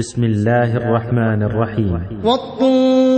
بسم الله الرحمن الرحيم. والطور